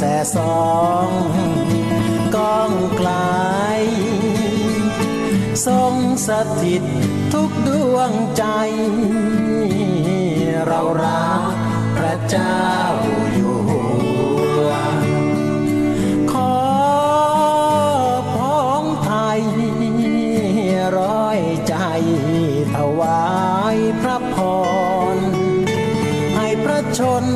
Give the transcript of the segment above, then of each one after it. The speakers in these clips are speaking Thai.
แสสองก้องไกลทรงสถิตทุกดวงใจ เรารักพระเจ้าอยู่หัวขอพองไทยร้อยใจถวายพระพรให้พระชน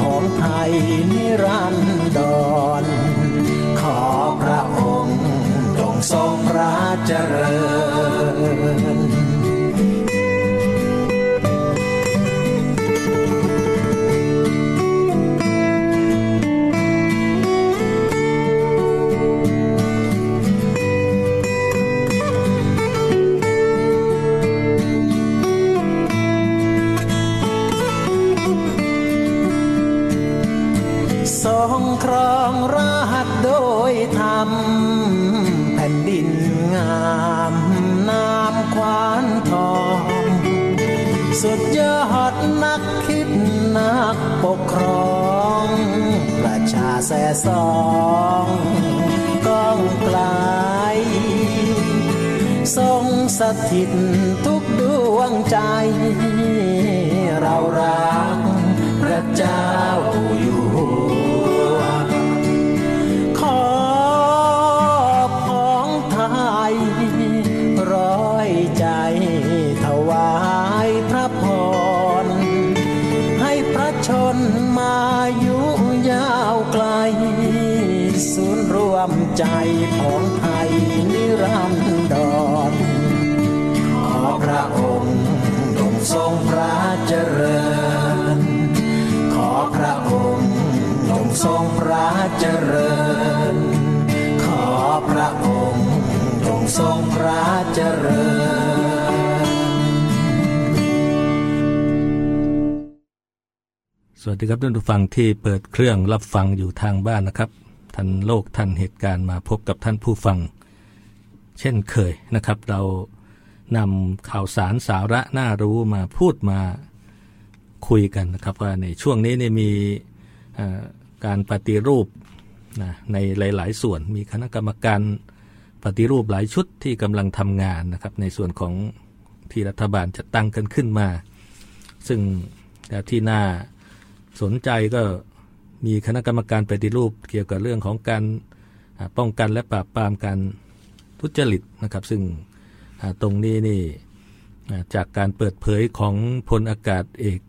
ของไทยนิรันดร ขอพระองค์จงทรงพระเจริญ ชนมายุยาวไกล ศูนย์รวมใจของไทยนิรันดรขอพระองค์ทรงทรงพระเจริญ ขอพระองค์ทรงทรงพระเจริญ ขอพระองค์ทรงทรงพระเจริญ วัสดีครับท่านผู้ฟังที่เปิดเครื่องรับฟังอยู่ทางบ้านนะครับท่านโลกท่านเหตุการณ์มาพบกับท่านผู้ฟัง เช่นเคยนะครับ เรานำข่าวสารสาระน่ารู้มาพูดมาคุยกันนะครับ ว่าในช่วงนี้เนี่ยมีการปฏิรูปนะในหลาย ๆ ส่วนมีคณะกรรมการปฏิรูปหลายชุดที่กำลังทำงานนะครับ ในส่วนของที่รัฐบาลจะตั้งกันขึ้นมา ซึ่งที่น่า สนใจก็มีคณะกรรมการปฏิรูปเกี่ยวกับเรื่องของการป้องกันและปราบปรามการทุจริตนะครับ ซึ่งตรงนี้นี่จากการเปิดเผยของพลอากาศเอก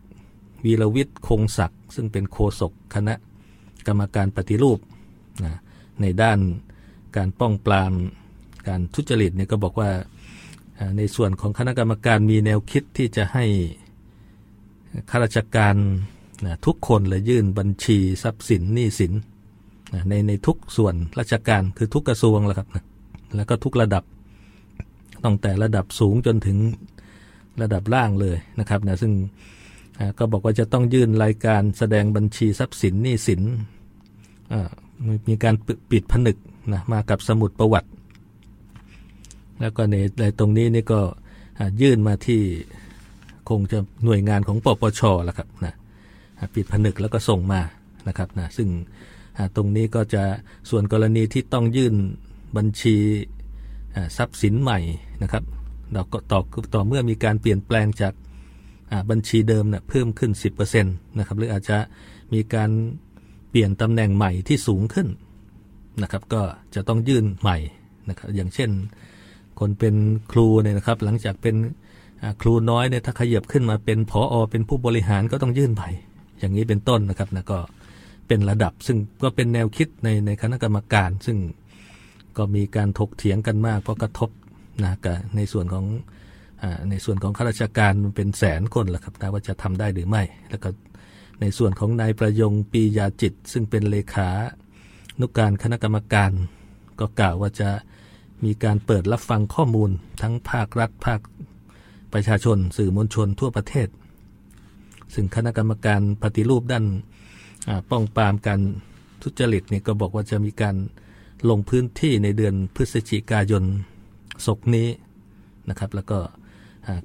วีรวิทย์คงศักดิ์ซึ่งเป็นโฆษกคณะกรรมการปฏิรูปนะในด้านการป้องปรามการทุจริตเนี่ยก็บอกว่าในส่วนของคณะกรรมการมีแนวคิดที่จะให้ข้าราชการ นะทุกคนเลยยื่นบัญชีทรัพย์สินหนี้สินนะในในทุกส่วนราชการคือทุกกระทรวงแหละครับนะแล้วก็ทุกระดับตั้งแต่ระดับสูงจนถึงระดับล่างเลยนะครับนะซึ่งก็บอกว่าจะต้องยื่นรายการแสดงบัญชีทรัพย์สินหนี้สินมีการปิดผนึกนะมากับสมุดประวัติ แล้วก็ในในตรงนี้นี่ก็ยื่นมาที่คงจะหน่วยงานของปปชแหละครับนะ ปิดผนึกแล้วก็ส่งมานะครับนะซึ่งตรงนี้ก็จะส่วนกรณีที่ต้องยื่นบัญชีทรัพย์สินใหม่นะครับเราก็ต่อต่อเมื่อมีการเปลี่ยนแปลงจากบัญชีเดิมนะเพิ่มขึ้น 10%นะครับหรืออาจจะมีการเปลี่ยนตำแหน่งใหม่ที่สูงขึ้นนะครับก็จะต้องยื่นใหม่นะครับอย่างเช่น คนเป็นครูเนี่ยนะครับหลังจากเป็นครูน้อยเนี่ยถ้าขยับขึ้นมาเป็นผออเป็นผู้บริหารก็ต้องยื่นใหม่ อย่างนี้เป็นต้นนะครับนะก็เป็นระดับซึ่งก็เป็นแนวคิดในในคณะกรรมการ ซึ่งก็มีการถกเถียงกันมาก เพราะกระทบนะกับในส่วนของอในส่วนของข้าราชการเป็นแสนคนแหละครับนะว่าจะทำได้หรือไม่ แล้วก็ในส่วนของนายประยงปียาจิต ซึ่งเป็นเลขานุกการคณะกรรมการ ก็กล่าวว่าจะมีการเปิดรับฟังข้อมูลทั้งภาครัฐภาคประชาชน สื่อมวลชนทั่วประเทศ ซึ่งคณะกรรมการปฏิรูปด้านป้องปรามการทุจริตเนี่ยก็บอกว่าจะมีการลงพื้นที่ในเดือนพฤศจิกายนศกนี้นะครับ แล้วก็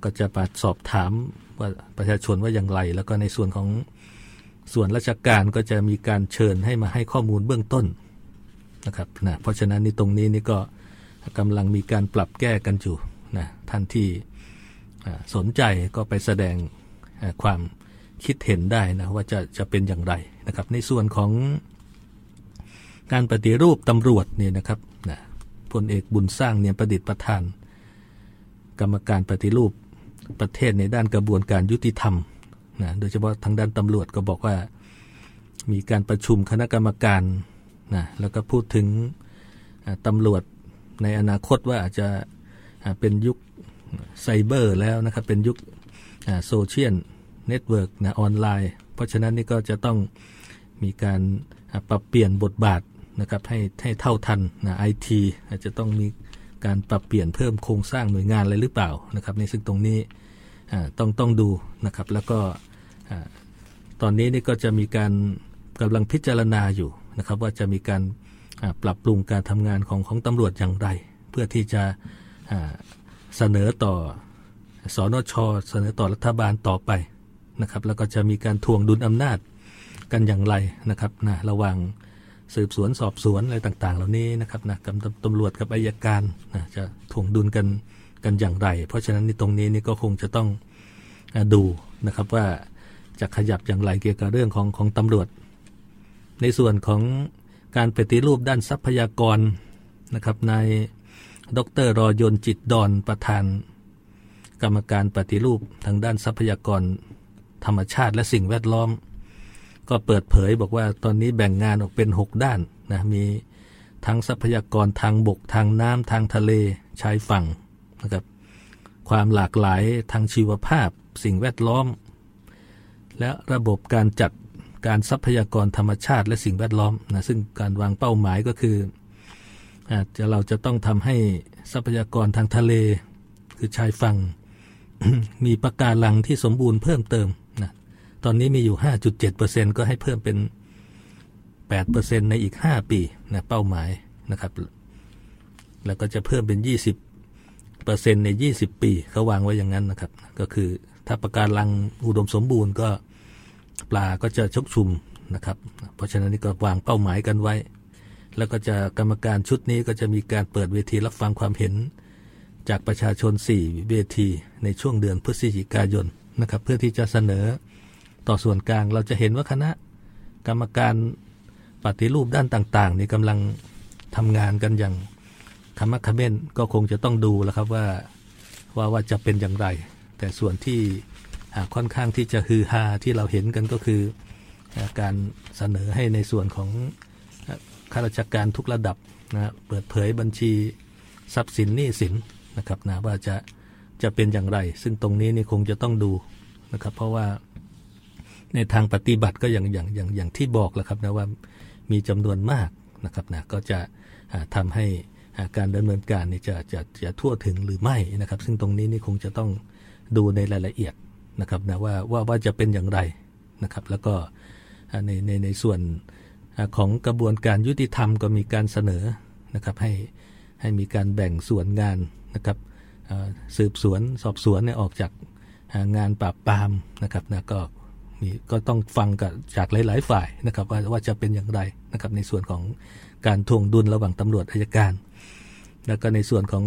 ก็จะปสอบถามว่าประชาชนว่าอย่างไร แล้วก็ในส่วนของส่วนราชการก็จะมีการเชิญให้มาให้ข้อมูลเบื้องต้นนะครับนะเพราะฉะนั้นในตรงนี้นี่ก็กำลังมีการปรับแก้กันอยู่นะท่านที่สนใจก็ไปแสดงความ คิดเห็นได้นะว่าจะจะเป็นอย่างไรนะครับ ในส่วนของการปฏิรูปตำรวจเนี่ยนะครับนะพลเอกบุญสร้างเนียมประดิษฐ์ประธาน กรรมการปฏิรูปประเทศในด้านกระบวนการยุติธรรมนะโดยเฉพาะทางด้านตำรวจก็บอกว่า มีการประชุมคณะกรรมการนะแล้วก็พูดถึงตำรวจในอนาคตว่าอาจจะเป็นยุคไซเบอร์แล้วนะครับเป็นยุค social network นะออนไลน์ เพราะฉะนั้นนี่ก็จะต้องมีการปรับเปลี่ยนบทบาทนะครับให้ให้เท่าทันนะไอทีอาจจะต้องมีการปรับเปลี่ยนเพิ่มโครงสร้างหน่วยงานอะไรหรือเปล่านะครับในซึ่งตรงนี้ต้องต้องดูนะครับแล้วก็ตอนนี้นี่ก็จะมีการกำลังพิจารณาอยู่นะครับว่าจะมีการปรับปรุงการทำงานของของตำรวจอย่างไร เพื่อที่จะเสนอต่อสอนชเสนอต่อรัฐบาลต่อไป นะครับ แล้วก็จะมีการทวงดุลอำนาจกันอย่างไรนะครับนะระหว่างสืบสวนสอบสวนอะไรต่างๆ เหล่านี้นะครับนะกับตำรวจกับอายการนะจะถ่วงดุลกันกันอย่างไร เพราะฉะนั้นในตรงนี้นี่ก็คงจะต้องดูนะครับว่าจะขยับอย่างไรเกี่ยวกับเรื่องของของตำรวจ ในส่วนของการปฏิรูปด้านทรัพยากรนะครับนายดรรอยนจิตดอนประธาน กรรมการปฏิรูปทางด้านทรัพยากร ธรรมชาติและสิ่งแวดล้อม ก็เปิดเผยบอกว่าตอนนี้แบ่งงานออกเป็น 6 ด้านนะมีทั้งทรัพยากรทางบกทางน้ำทางทะเลชายฝั่งนะครับความหลากหลายทางชีวภาพ สิ่งแวดล้อม และระบบการจัดการทรัพยากรธรรมชาติและสิ่งแวดล้อมนะซึ่งการวางเป้าหมายก็คืออาจจะเราจะต้องทำให้ทรัพยากรทางทะเล คือชายฝั่ง มีปะการังที่สมบูรณ์เพิ่มเติม ตอนนี้มีอยู่ 5.7%ก็ให้เพิ่มเป็น 8%ในอีก 5 ปีนะเป้าหมายนะครับ แล้วก็จะเพิ่มเป็น 20%ใน 20 ปีเขาวางไว้อย่างนั้นนะครับ ก็คือถ้าประการลังอุดมสมบูรณ์ก็ปลาก็จะชกชุมนะครับ เพราะฉะนั้นนี่ก็วางเป้าหมายกันไว้ แล้วก็จะกรรมการชุดนี้ก็จะมีการเปิดเวทีรับฟังความเห็น จากประชาชน 4 เวทีในช่วงเดือนพฤศจิกายนนะครับ เพื่อที่จะเสนอ ต่อส่วนกลาง เราจะเห็นว่าคณะกรรมการปฏิรูปด้านต่างๆนี่กำลังทำงานกันอย่างคมักคเมนก็คงจะต้องดูแล้วครับว่าว่าว่าจะเป็นอย่างไร แต่ส่วนที่ค่อนข้างที่จะฮือฮาที่เราเห็นกันก็คือการเสนอให้ในส่วนของข้าราชการทุกระดับนะเปิดเผยบัญชีทรัพย์สินหนี้สินนะครับนะว่าจะจะเป็นอย่างไร ซึ่งตรงนี้นี่คงจะต้องดูนะครับ เพราะว่า ในทางปฏิบัติก็อย่างอย่างอย่างอย่างที่บอกแหละครับนะว่ามีจำนวนมากนะครับนะก็จะทำให้การดำเนินการนี่จะจะจะทั่วถึงหรือไม่นะครับ ซึ่งตรงนี้นี่คงจะต้องดูในรายละเอียดนะครับนะว่าว่าว่าจะเป็นอย่างไรนะครับ แล้วก็ในในในส่วนของกระบวนการยุติธรรมก็มีการเสนอนะครับให้ให้มีการแบ่งส่วนงานนะครับสืบสวนสอบสวนเนี่ยออกจากงานปราบปรามนะครับนะก็ มีก็ต้องฟังกับจากหลาย ๆ ฝ่ายนะครับว่าว่าจะเป็นอย่างไรนะครับในส่วนของการทวงดุลระหว่างตำรวจอายการ แล้วก็ในส่วนของ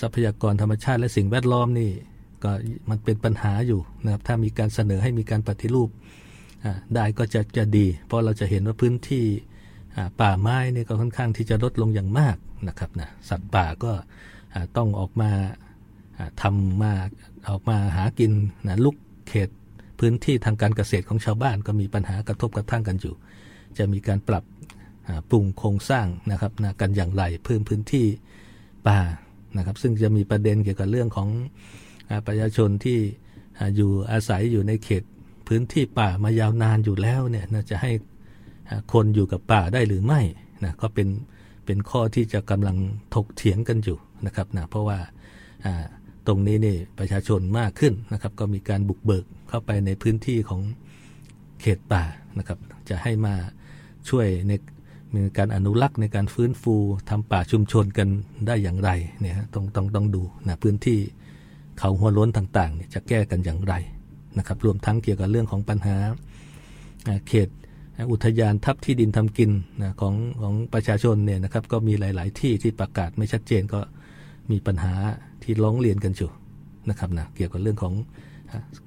ทรัพยากรธรรมชาติและสิ่งแวดล้อมนี่ก็มันเป็นปัญหาอยู่นะครับถ้ามีการเสนอให้มีการปฏิรูปได้ก็จะจะดี เพราะเราจะเห็นว่าพื้นที่ป่าไม้นี่ก็ค่อนข้างที่จะลดลงอย่างมากนะครับนะสัตว์ป่าก็ต้องออกมาทำมาออกมาหากินนะลุกเขต พื้นที่ทางการเกษตรของชาวบ้านก็มีปัญหากระทบกระทั่งกันอยู่ จะมีการปรับปรุงโครงสร้างนะครับนะกันอย่างไรเพิ่มพื้นที่ป่านะครับ ซึ่งจะมีประเด็นเกี่ยวกับเรื่องของประชาชนที่อยู่อาศัยอยู่ในเขตพื้นที่ป่ามายาวนานอยู่แล้วเนี่ยนะจะให้คนอยู่กับป่าได้หรือไม่นะก็เป็นเป็นข้อที่จะกำลังถกเถียงกันอยู่นะครับนะเพราะว่า ตรงนี้นี่ประชาชนมากขึ้นนะครับ ก็มีการบุกเบิกเข้าไปในพื้นที่ของเขตป่านะครับ จะให้มาช่วยในมีการอนุรักษ์ในการฟื้นฟูทำป่าชุมชนกันได้อย่างไรเนี่ยต้องต้องต้องดูนะพื้นที่เขาหัวล้นต่างๆเนี่ยจะแก้กันอย่างไรนะครับ รวมทั้งเกี่ยวกับเรื่องของปัญหาเขตอุทยานทับที่ดินทำกินนะของของประชาชนเนี่ยนะครับ ก็มีหลาย ๆ ที่ที่ประกาศไม่ชัดเจนก็ มีปัญหาที่ร้องเรียนกันอยู่นะครับนะเกี่ยวกับเรื่องของ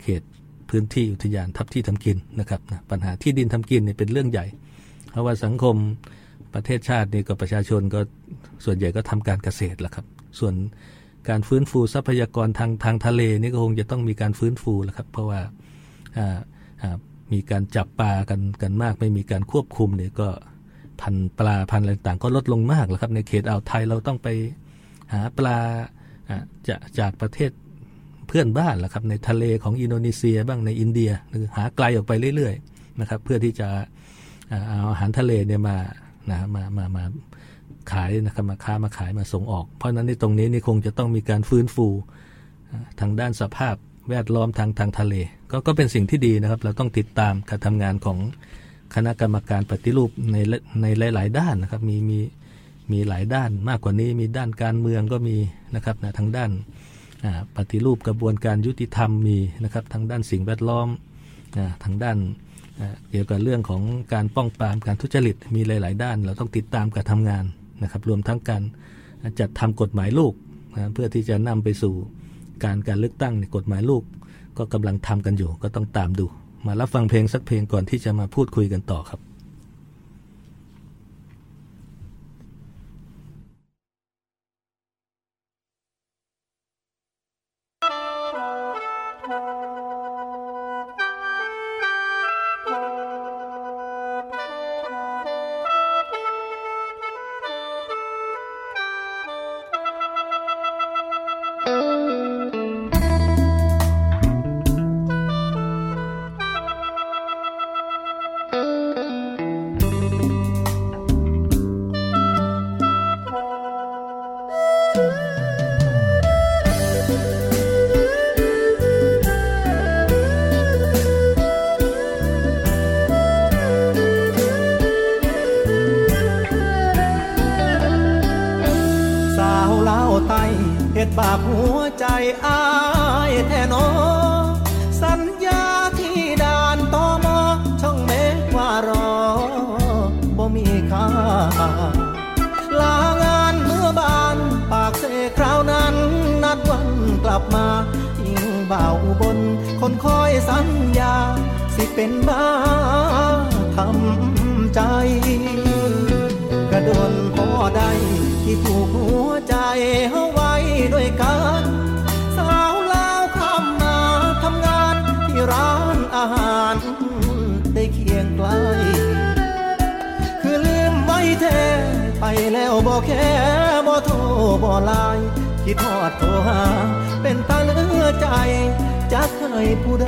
เขตพื้นที่อุทยานทับที่ทำกินนะครับนะปัญหาที่ดินทำกินเนี่ยเป็นเรื่องใหญ่ เพราะว่าสังคมประเทศชาตินี่กับประชาชนก็ส่วนใหญ่ก็ทำการเกษตรแหละครับ ส่วนการฟื้นฟูทรัพยากรทางทางทะเลนี่ก็คงจะต้องมีการฟื้นฟูแหละครับ เพราะว่ามีการจับปลากันกันมาก ไม่มีการควบคุมเนี่ยก็พันปลาพันอะไรต่างก็ลดลงมากแล้วครับ ในเขตอ่าวไทยเราต้องไป หาปลาจะจากประเทศเพื่อนบ้านแหะครับในทะเลของอินโดนีเซียบ้างในอินเดียหรือหาไกลออกไปเรื่อยๆนะครับเพื่อที่จะเอาอาหารทะเลเนี่ยมานะมามามาขายนะครับมาค้ามาขายมาส่งออก เพราะนั้นในตรงนี้นี่คงจะต้องมีการฟื้นฟูทางด้านสภาพแวดล้อมทางทางทะเล ก็ก็เป็นสิ่งที่ดีนะครับ เราต้องติดตามการทำงานของคณะกรรมการปฏิรูปในในหลาย ๆ ด้านนะครับ มีมี มีหลายด้านมากกว่านี้มีด้านการเมืองก็มีนะครับนะทางด้านปฏิรูปกระบวนการยุติธรรมมีนะครับทางด้านสิ่งแวดล้อมนะทางด้านเกี่ยวกับเรื่องของการป้องปรามการทุจริตมีหลาย ๆ ด้าน เราต้องติดตามการทำงานนะครับ รวมทั้งการจัดทำกฎหมายลูกนะเพื่อที่จะนำไปสู่การการเลือกตั้งในกฎหมายลูก ก็กำลังทำกันอยู่ ก็ต้องตามดู มารับฟังเพลงสักเพลงก่อนที่จะมาพูดคุยกันต่อครับ ที่เป็นบ้าทำใจ กระโดนพอได้ที่ถูกหัวใจเอาไว้ด้วยกันสาวลาวข้ามมาทำงานที่ร้านอาหาร ได้เคียงไกล คือลืมไว้แท้ไปแล้วบอกแค่บอโทรบอไลน์คิดทอดโทรหาเป็นตาเลือใจจะเคยผู้ใด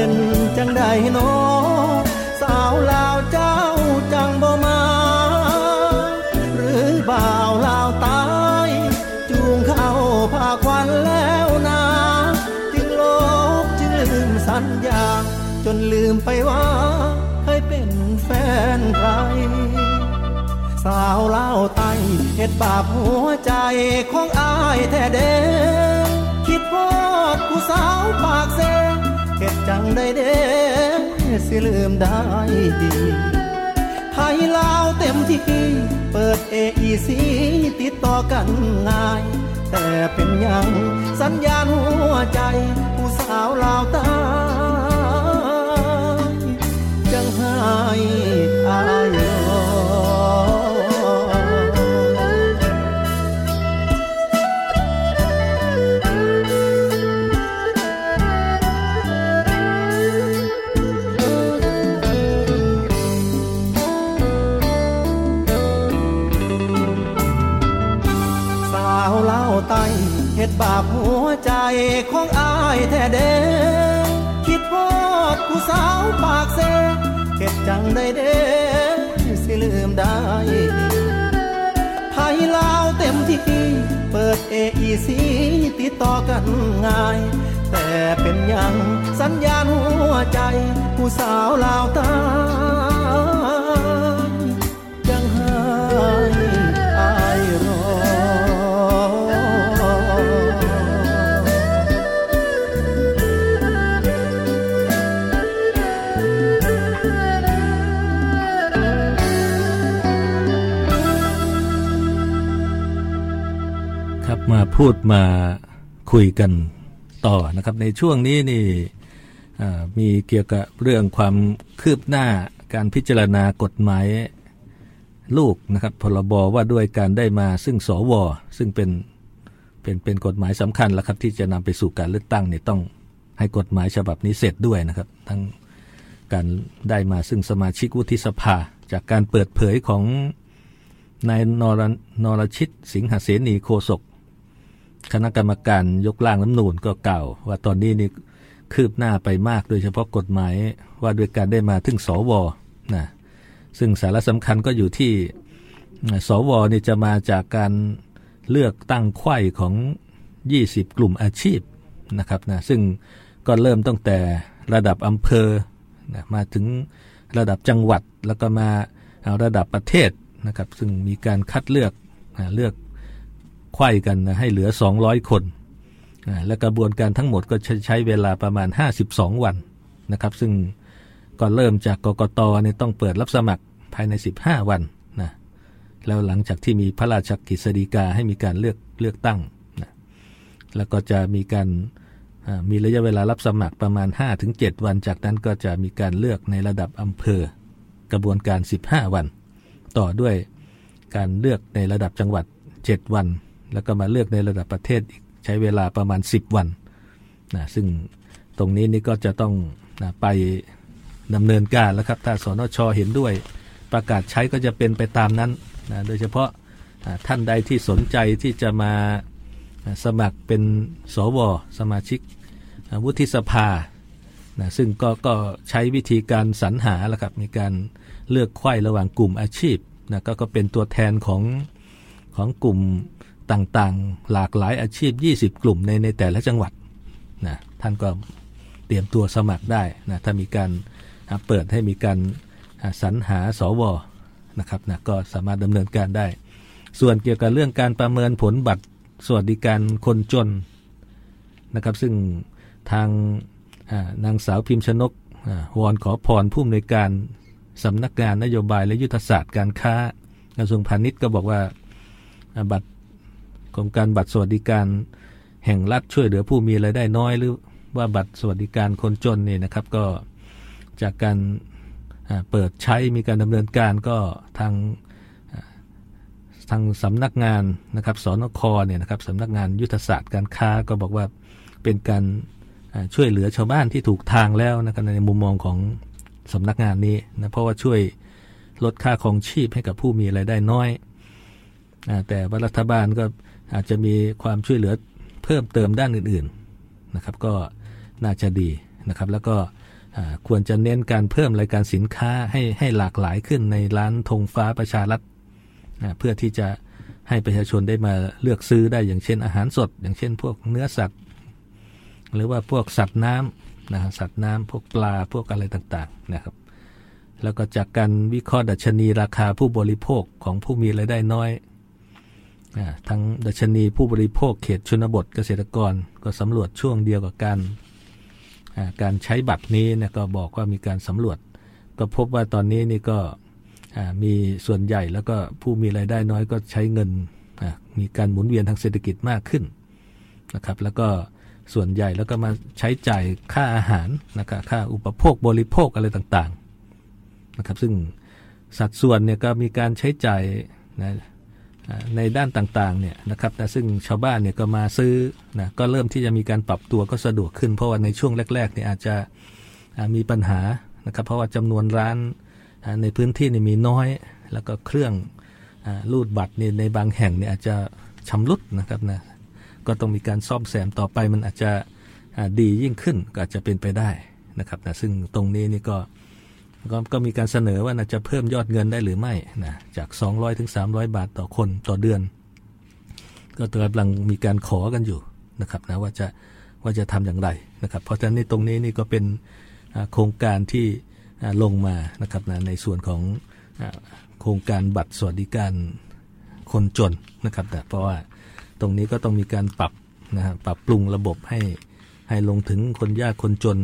เป็นจังได้นอสาวลาวเจ้าจังบ่มา หรือบ่าวลาวตาย จูงเข้าพาควันแล้วนา จึงโลกจึงลืมสัญญา จนลืมไปว่าเคยเป็นแฟนใคร สาวลาวไตเหตุบาปหัวใจของอายแท้เด้คิดพอดผู้สาวปากเส ตุจังได้เด้สิลืมได้ไทยลาวเต็มที่ เปิดเอไอซีติดต่อกันง่าย แต่เป็นยังสัญญาณหัวใจผู้สาวลาวใต้จังให้อาย ดเออีซีติดต่อกันง่าย แต่เป็นยังสัญญาณหัวใจ ผู้สาวลาวตา พูดมาคุยกันต่อนะครับ ในช่วงนี้นี่มีเกี่ยวกับเรื่องความคืบหน้าการพิจารณากฎหมายลูกนะครับพรบว่าด้วยการได้มาซึ่งสว ซึ่งเป็นเป็นเป็นกฎหมายสำคัญแล้วครับ ที่จะนำไปสู่การเลือกตั้งเนี่ยต้องให้กฎหมายฉบับนี้เสร็จด้วยนะครับ ทั้งการได้มาซึ่งสมาชิกวุฒิสภา จากการเปิดเผยของนายนรนรชิตสิงหเสนีโฆษก คณะกรรมการยกร่างน้ำนูนก็เก่าวว่าตอนนี้นี่คืบหน้าไปมากโดยเฉพาะกฎหมายว่าด้วยการได้มาถึงสวนะซึ่งสาระสำคัญก็อยู่ที่สวนี่จะมาจากการเลือกตั้งไข่ของ 20 กลุ่มอาชีพนะครับนะซึ่งก็เริ่มตั้งแต่ระดับอำเภอนะมาถึงระดับจังหวัดแล้วก็มาเอาระดับประเทศนะครับ ซึ่งมีการคัดเลือกนะเลือก ไข้กันนะให้เหลือ 200 คนอ่าและกระบวนการทั้งหมดก็ใช้เวลาประมาณ 52 วันนะครับ ซึ่งก็เริ่มจากกกตเนี่ยต้องเปิดรับสมัครภายใน 15 วันนะแล้วหลังจากที่มีพระราชกฤษฎีกาให้มีการเลือกเลือกตั้งนะแล้วก็จะมีการมีระยะเวลารับสมัครประมาณ 5-7 วัน จากนั้นก็จะมีการเลือกในระดับอำเภอ กระบวนการ 15 วัน ต่อด้วยการเลือกในระดับจังหวัด 7 วัน แล้วก็มาเลือกในระดับประเทศอีกใช้เวลาประมาณ 10 วันนะซึ่งตรงนี้นี่ก็จะต้องนะไปดำเนินการแล้วครับถ้าสนชเห็นด้วย ประกาศใช้ก็จะเป็นไปตามนั้นนะโดยเฉพาะท่านใดที่สนใจที่จะมาสมัครเป็นสวสมาชิกวุฒิสภานะซึ่งก็ก็ใช้วิธีการสรรหาแล้วครับมีการเลือกไข้ระหว่างกลุ่มอาชีพนะกก็เป็นตัวแทนของของกลุ่ม ต่างๆ หลากหลายอาชีพ 20 กลุ่มในในแต่ละจังหวัดนะท่านก็เตรียมตัวสมัครได้นะถ้ามีการเปิดให้มีการสรรหาสวนะครับนะก็สามารถดำเนินการได้ ส่วนเกี่ยวกับเรื่องการประเมินผลบัตรสวัสดิการคนจนนะครับ ซึ่งทางนางสาวพิมพ์ชนกวอนขอพรผู้อำนวยการสำนักงานนโยบายและยุทธศาสตร์การค้ากระทรวงพาณิชย์ก็บอกว่าบัตร รงการบัตรสวัสดิการแห่งรัฐช่วยเหลือผู้มีรายได้น้อยหรือว่าบัตรสวัสดิการคนจนเนี่ยนะครับ ก็จากการเปิดใช้มีการดำเนินการก็ทางทางสำนักงานนะครับสนคเนี่ยนะครับสำนักงานยุทธศาสตร์การค้าก็บอกว่าเป็นการช่วยเหลือชาวบ้านที่ถูกทางแล้วนะครับในมุมมองของสำนักงานนี้นะเพราะว่าช่วยลดค่าของชีพให้กับผู้มีรายได้น้อย แต่ว่ารัฐบาลก็ อาจจะมีความช่วยเหลือเพิ่มเติมด้านอื่นๆนะครับ ก็น่าจะดีนะครับ แล้วก็ควรจะเน้นการเพิ่มรายการสินค้าให้ให้หลากหลายขึ้นในร้านธงฟ้าประชารัฐนะเพื่อที่จะให้ประชาชนได้มาเลือกซื้อได้อย่างเช่นอาหารสด อย่างเช่น พวกเนื้อสัตว์ หรือว่าพวกสัตว์น้ำนะสัตว์น้ำพวกปลาพวกอะไรต่างๆนะครับ แล้วก็จากการวิเคราะห์ดัชนีราคาผู้บริโภคของผู้มีรายได้น้อย ทั้งดัชนีผู้บริโภคเขตชนบทเกษตรกรก็สำรวจช่วงเดียวกับการการใช้บัตรนี้นก็บอกว่ามีการสำรวจ ก็พบว่าตอนนี้นี่ก็มีส่วนใหญ่แล้วก็ผู้มีรายได้น้อยก็ใช้เงินมีการหมุนเวียนทางเศรษฐกิจมากขึ้นนะครับ แล้วก็ส่วนใหญ่แล้วก็มาใช้จ่ายค่าอาหารนะครับค่าอุปโภคบริโภคอะไรต่างๆนะครับ ซึ่งสัดส่วนเนี่ยก็มีการใช้จ่ายนะ ในด้านต่างๆเนี่ยนะครับนะซึ่งชาวบ้านเนี่ยก็มาซื้อนะก็เริ่มที่จะมีการปรับตัวก็สะดวกขึ้น เพราะว่าในช่วงแรกๆเนี่ยอาจจะมีปัญหานะครับเพราะว่าจำนวนร้านในพื้นที่นี่มีน้อย แล้วก็เครื่องรูดบัตรนี่ในบางแห่งเนี่ยอาจจะชำรุดนะครับนะก็ต้องมีการซ่อมแซมต่อไปมันอาจจะดียิ่งขึ้นก็อาจจะเป็นไปได้นะครับนะซึ่งตรงนี้นี่ก็ กก็มีการเสนอว่าน่าจะเพิ่มยอดเงินได้หรือไม่นะจาก 200ถึง300 บาทต่อคนต่อเดือน ก็กำลังมีการขอกันอยู่นะครับนะว่าจะว่าจะทำอย่างไรนะครับ เพราะฉะนั้นตรงนี้นี่ก็เป็นโครงการที่ลงมานะครับนะในส่วนของโครงการบัตรสวัสดิการคนจนนะครับนะเพราะว่าตรงนี้ก็ต้องมีการปรับนะฮะปรับปรุงระบบให้ให้ลงถึงคนยากคนจน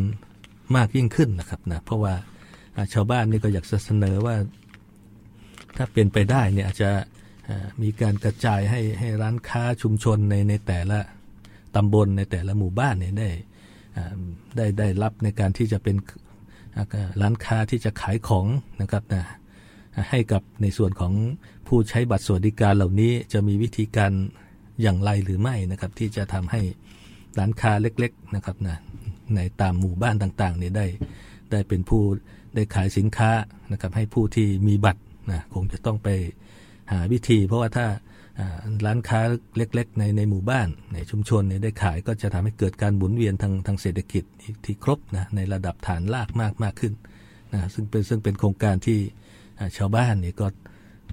มากยิ่งขึ้นนะครับนะเพราะว่า ชาวบ้านนี่ก็อยากเสนอว่า ถ้าเป็นไปได้เนี่ยอาจจะมีการกระจายให้ให้ร้านค้าชุมชนในในแต่ละตำบลในแต่ละหมู่บ้านเนี่ยได้ได้ได้รับในการที่จะเป็นร้านค้าที่จะขายของนะครับนะให้กับในส่วนของผู้ใช้บัตรสวัสดิการเหล่านี้จะมีวิธีการอย่างไรหรือไม่นะครับ ที่จะทำให้ร้านค้าเล็ก ๆนะครับนะในตามหมู่บ้านต่างๆเนี่ยได้ได้เป็นผู้ ได้ขายสินค้านะครับให้ผู้ที่มีบัตรนะคงจะต้องไปหาวิธี เพราะว่าถ้าร้านค้าเล็ก ๆ ในในหมู่บ้านในชุมชนเนี่ยได้ขายก็จะทำให้เกิดการหมุนเวียนทางทางเศรษฐกิจที่ครบนะในระดับฐานรากมากมากขึ้นนะซึ่งเป็นซึ่งเป็นโครงการที่ชาวบ้านนี่ก็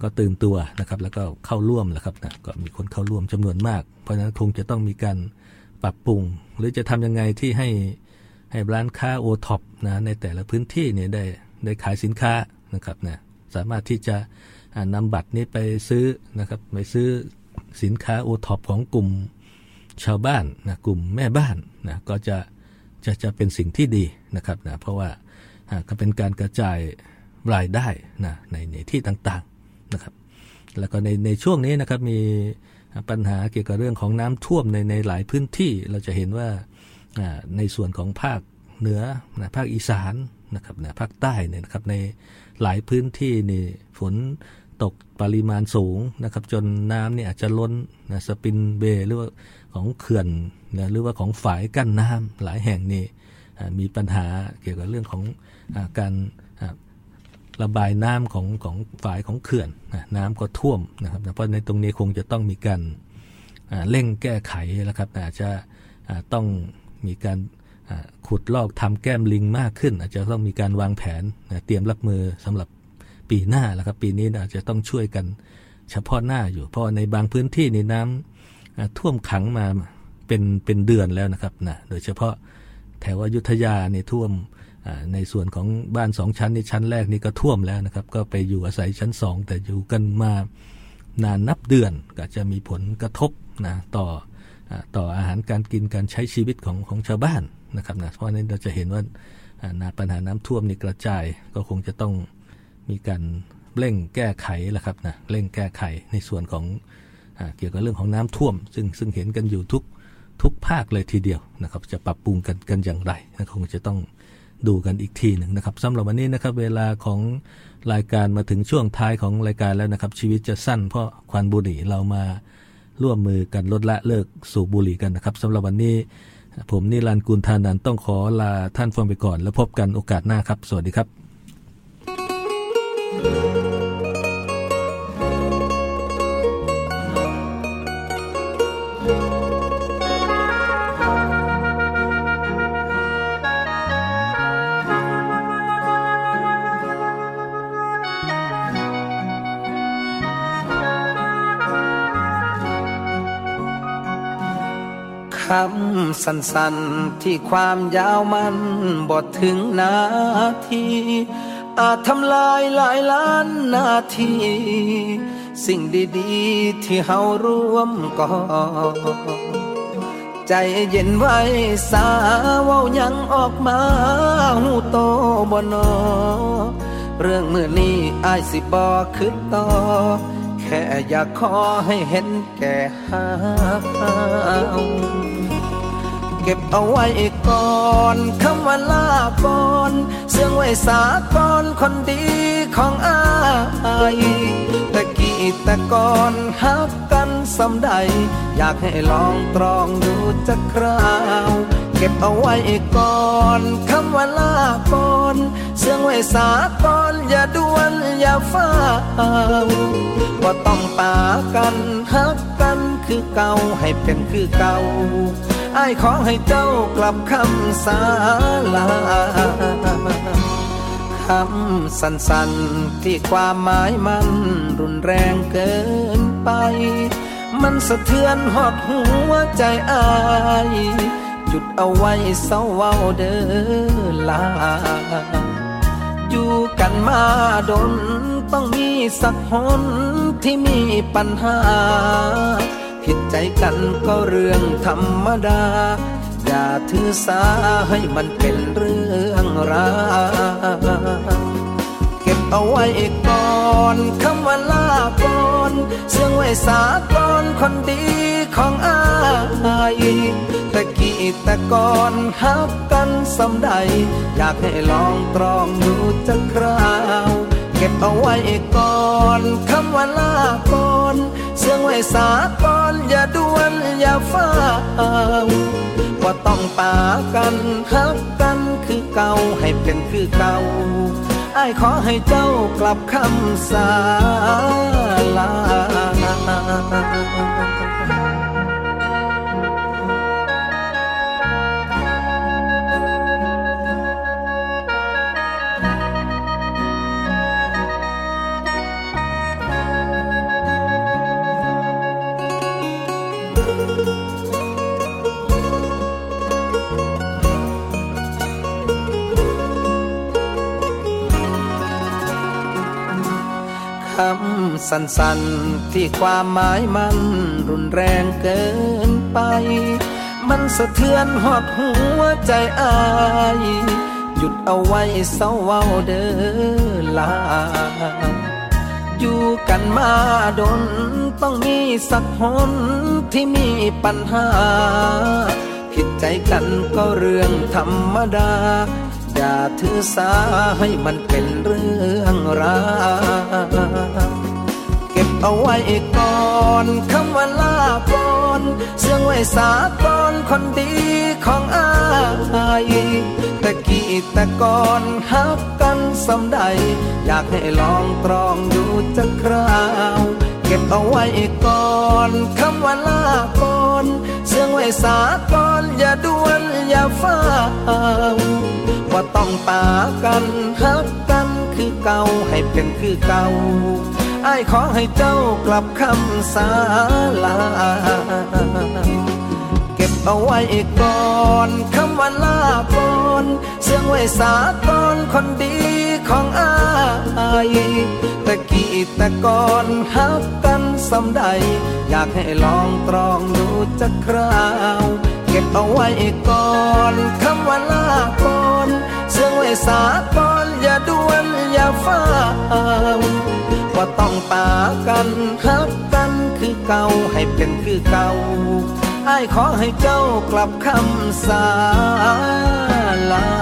ก็ตื่นตัวนะครับแล้วก็เข้าร่วมแหละครับนะก็มีคนเข้าร่วมจำนวนมาก เพราะฉะนั้นคงจะต้องมีการปรับปรุง หรือจะทำยังไงที่ให้ ให้ร้านค้าโอท็อปนะในแต่ละพื้นที่เนี่ยได้ได้ขายสินค้านะครับนะสามารถที่จะนำบัตรนี้ไปซื้อนะครับไปซื้อสินค้าโอท็อปของกลุ่มชาวบ้านนะกลุ่มแม่บ้านนะก็จะจะจะเป็นสิ่งที่ดีนะครับนะเพราะว่าก็เป็นการกระจายรายได้นะในในที่ต่างๆนะครับ แล้วก็ในในช่วงนี้นะครับมีปัญหาเกี่ยวกับเรื่องของน้ำท่วมในในหลายพื้นที่เราจะเห็นว่า ในส่วนของภาคเหนือนะภาคอีสานนะครับนะภาคใต้เนี่ยนะครับในหลายพื้นที่นี่ฝนตกปริมาณสูงนะครับ จนน้ำเนี่ยอาจจะล้นนะสปินเบหรือว่าของเขื่อนนะหรือว่าของฝายกั้นน้ำหลายแห่งนี่มีปัญหาเกี่ยวกับเรื่องของอการระบายน้ำของของฝายของเขื่อนนะน้ำก็ท่วมนะครับเพราะในตรงนี้คงจะต้องมีการเร่งแก้ไขแล้วครับอาจจะต้อง มีการขุดลอกทำแก้มลิงมากขึ้น อาจจะต้องมีการวางแผนเตรียมรับมือสำหรับปีหน้าแล้วครับปีนี้อาจจะต้องช่วยกันเฉพาะหน้าอยู่ เพราะในบางพื้นที่ในน้ำท่วมขังมาเป็นเป็นเดือนแล้วนะครับนะโดยเฉพาะแถวอยุธยาเนี่ยท่วมในส่วนของบ้านสองชั้นในชั้นแรกนี่ก็ท่วมแล้วนะครับ ก็ไปอยู่อาศัยชั้นสองแต่อยู่กันมานานนับเดือนก็จะมีผลกระทบนะต่อ ต่ออาหารการกินการใช้ชีวิตของของชาวบ้านนะครับนะเพราะนั้นเราจะเห็นว่านาปัญหาน้ำท่วมนี่กระจายก็คงจะต้องมีการเร่งแก้ไขแหละครับนะเร่งแก้ไขในส่วนของอเกี่ยวกับเรื่องของน้ำท่วม ซึ่งซึ่งเห็นกันอยู่ทุกทุกภาคเลยทีเดียวนะครับ จะปรับปรุงกันกันอย่างไรนะคงจะต้องดูกันอีกทีหนึ่งนะครับสำหรับวันนี้นะครับเวลาของรายการมาถึงช่วงท้ายของรายการแล้วนะครับ ชีวิตจะสั้นเพราะควันบุหรี่เรามา ร่วมมือกันลดละเลิกสูบบุหรี่กันนะครับสำหรับวันนี้ ผมนิรันดร์กุลธานันต้องขอลาท่านฟังไปก่อน แล้วพบกันโอกาสหน้าครับ สวัสดีครับคำสั้นๆ ที่ความยาวมันบทถึงนาที อาจทำลายหลายล้านนาที สิ่งดีๆ ที่เฮาร่วมก่อใจเย็นไว้สาเว้ายังออกมาหูโตบนอ เรื่องมือนี้อายสิบอขึ้นต่อ แค่อยากขอให้เห็นแก่หา เก็บเอาไว้ก่อนคำว่าลาก่อนเสื่องไว้สาก่อนคนดีของอายตะกี้ตะก่อนฮักกันสำใด อยากให้ลองตรองดูจักคราว เก็บเอาไว้ก่อนคำว่าลาก่อนเสื่องไว้สาก่อนอย่าด่วนอย่าฟ้าวว่าต้องปากันฮักกันคือเก่าให้เป็นคือเก่า ไอ้ขอให้เจ้ากลับคำสาลาคำสั้นๆที่ความหมายมันรุนแรงเกินไป มันสะเทือนหอดหัวใจอายหยุดเอาไว้เศร้าเว้าเดินลาอยู่กันมาดนต้องมีสักหนที่มีปัญหา ผิดใจกันก็เรื่องธรรมดา อย่าถือสาให้มันเป็นเรื่องราวเก็บเอาไว้ก่อนคำว่าลาก่อนเสื่องไว้สาก่อนคนดีของอายตะกี้ตะก่อนฮักกันสำใด อยากให้ลองตรองดูจักคราว เก็บเอาไว้ก่อนคำว่าลาก่อน เสียงไว้สาก่อนอย่าด่วนอย่าฟ้าวว่าต้องปากันฮักกันคือเก่าให้เป็นคือเก่าไอ้ขอให้เจ้ากลับคำสาลาำสั้นๆ ที่ความหมายมันรุนแรงเกินไป มันสะเทือนหอดหัวใจอาย หยุดเอาไว้เศร้าเว้าเดินลา อยู่กันมาดนต้องมีสักหนที่มีปัญหา ผิดใจกันก็เรื่องธรรมดา อย่าถือสาให้มันเป็นเรื่องราวเก็บเอาไว้ก่อนคำว่าลาก่อนเสื่องไว้สาก่อนคนดีของอายตะกี้ตะก่อนฮักกันสำใด อยากให้ลองตรองดูจักคราว เก็บเอาไว้ก่อนคำว่าลาก่อน เสื่องไว้สาก่อนอย่าด่วนอย่าฟ้าวว่าต้องปากันฮักกันคือเก่าให้เป็นคือเก่าไอ้ขอให้เจ้ากลับคำสาลา เก็บเอาไว้ก่อนคำว่าลาก่อนเสื่องไว้สาก่อนคนดีของอายตะกี้ตะก่อนฮักกันสำใด อยากให้ลองตรองดูจักคราว เก็บเอาไว้ก่อนคำว่าลาก่อนเสื่องไว้สาก่อนอย่าด่วนอย่าฟ้าวว่าต้องปากันฮักกันคือเก่าให้เป็นคือเก่าไอ้ขอให้เจ้ากลับคำสลา